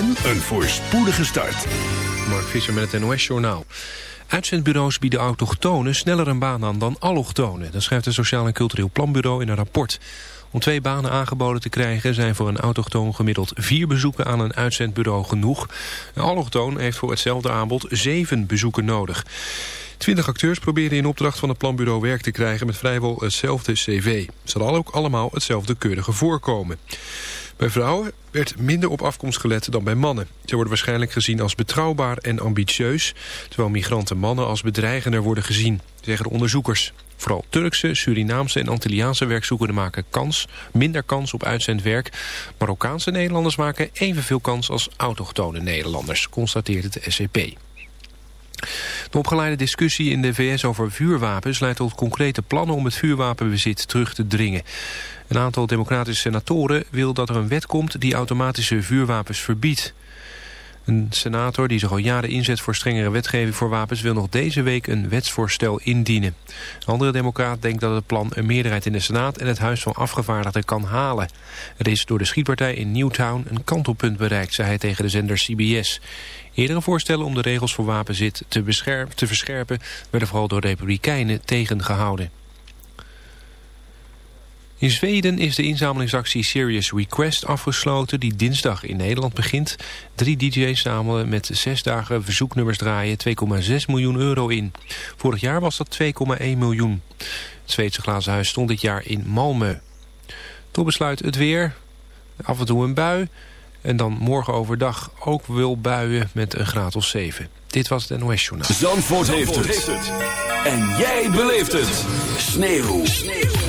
en een voorspoedige start. Mark Visser met het NOS-journaal. Uitzendbureaus bieden autochtonen sneller een baan aan dan allochtonen. Dat schrijft het Sociaal en Cultureel Planbureau in een rapport. Om twee banen aangeboden te krijgen zijn voor een autochtoon gemiddeld vier bezoeken aan een uitzendbureau genoeg. Een allochtoon heeft voor hetzelfde aanbod zeven bezoeken nodig. Twintig acteurs probeerden in opdracht van het planbureau werk te krijgen met vrijwel hetzelfde cv. Ze hadden ook allemaal hetzelfde keurige voorkomen. Bij vrouwen werd minder op afkomst gelet dan bij mannen. Ze worden waarschijnlijk gezien als betrouwbaar en ambitieus... terwijl migranten mannen als bedreigender worden gezien, zeggen de onderzoekers. Vooral Turkse, Surinaamse en Antilliaanse werkzoekenden maken kans, minder kans op uitzendwerk. Marokkaanse Nederlanders maken evenveel kans als autochtone Nederlanders, constateert het SCP. E de opgeleide discussie in de VS over vuurwapens leidt tot concrete plannen om het vuurwapenbezit terug te dringen. Een aantal democratische senatoren wil dat er een wet komt die automatische vuurwapens verbiedt. Een senator die zich al jaren inzet voor strengere wetgeving voor wapens... wil nog deze week een wetsvoorstel indienen. Een andere democraat denkt dat het plan een meerderheid in de Senaat... en het Huis van Afgevaardigden kan halen. Er is door de schietpartij in Newtown een kantelpunt bereikt... zei hij tegen de zender CBS. Eerdere voorstellen om de regels voor wapenzit te, te verscherpen... werden vooral door republikeinen tegengehouden. In Zweden is de inzamelingsactie Serious Request afgesloten... die dinsdag in Nederland begint. Drie dj's zamelen met zes dagen verzoeknummers draaien 2,6 miljoen euro in. Vorig jaar was dat 2,1 miljoen. Het Zweedse glazenhuis stond dit jaar in Malmö. Tot besluit het weer. Af en toe een bui. En dan morgen overdag ook wil buien met een graad of 7. Dit was het NOS Journaal. Zandvoort, heeft, het. het. En jij beleeft het. Sneeuw. Sneeuw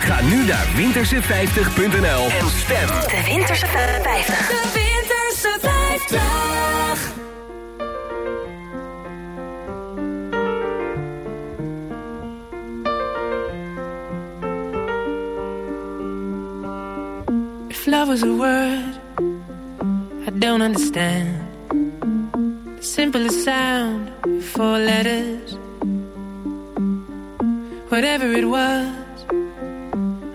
Ga nu naar winterse50.nl en stem. De Winterse 50. De Winterse 50. If love was a word, I don't understand. The simplest sound, four letters. Whatever it was.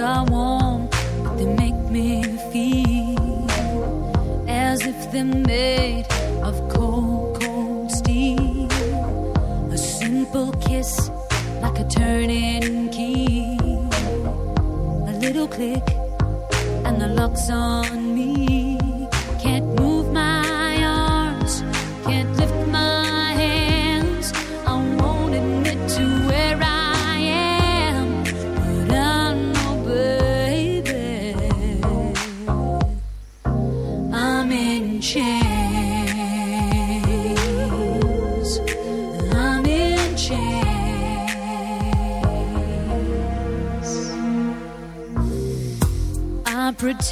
are warm, they make me feel as if they're made of cold, cold steel. A simple kiss, like a turning key, a little click, and the lock's on.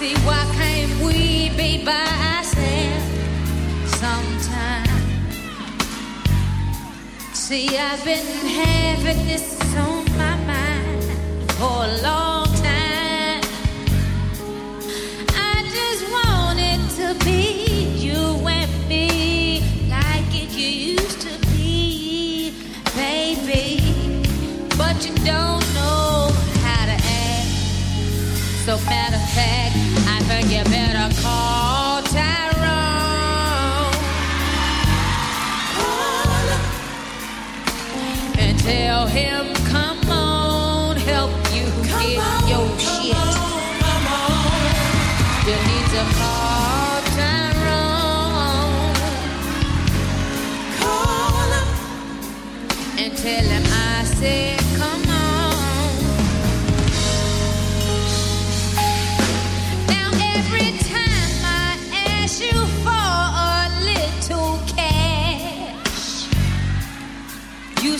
see why can't we be by ourselves sometime? See, I've been having this on my mind for a long time. I just wanted to be you and me like it used to be, baby. But you don't know how to act. So matter of fact you better call Tyrone. Call and tell him, come on, help you get your shit. You need to call Tyrone. Call and tell him I said.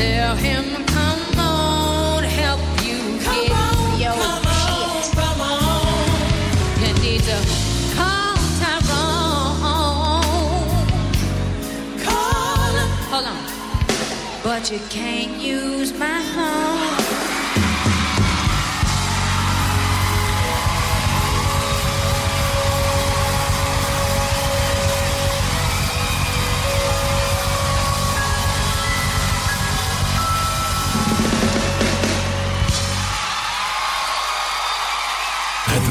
Tell him, come on, help you get your shit. You need to call Tyrone. Call him. But you can't use my home.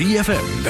ZFM.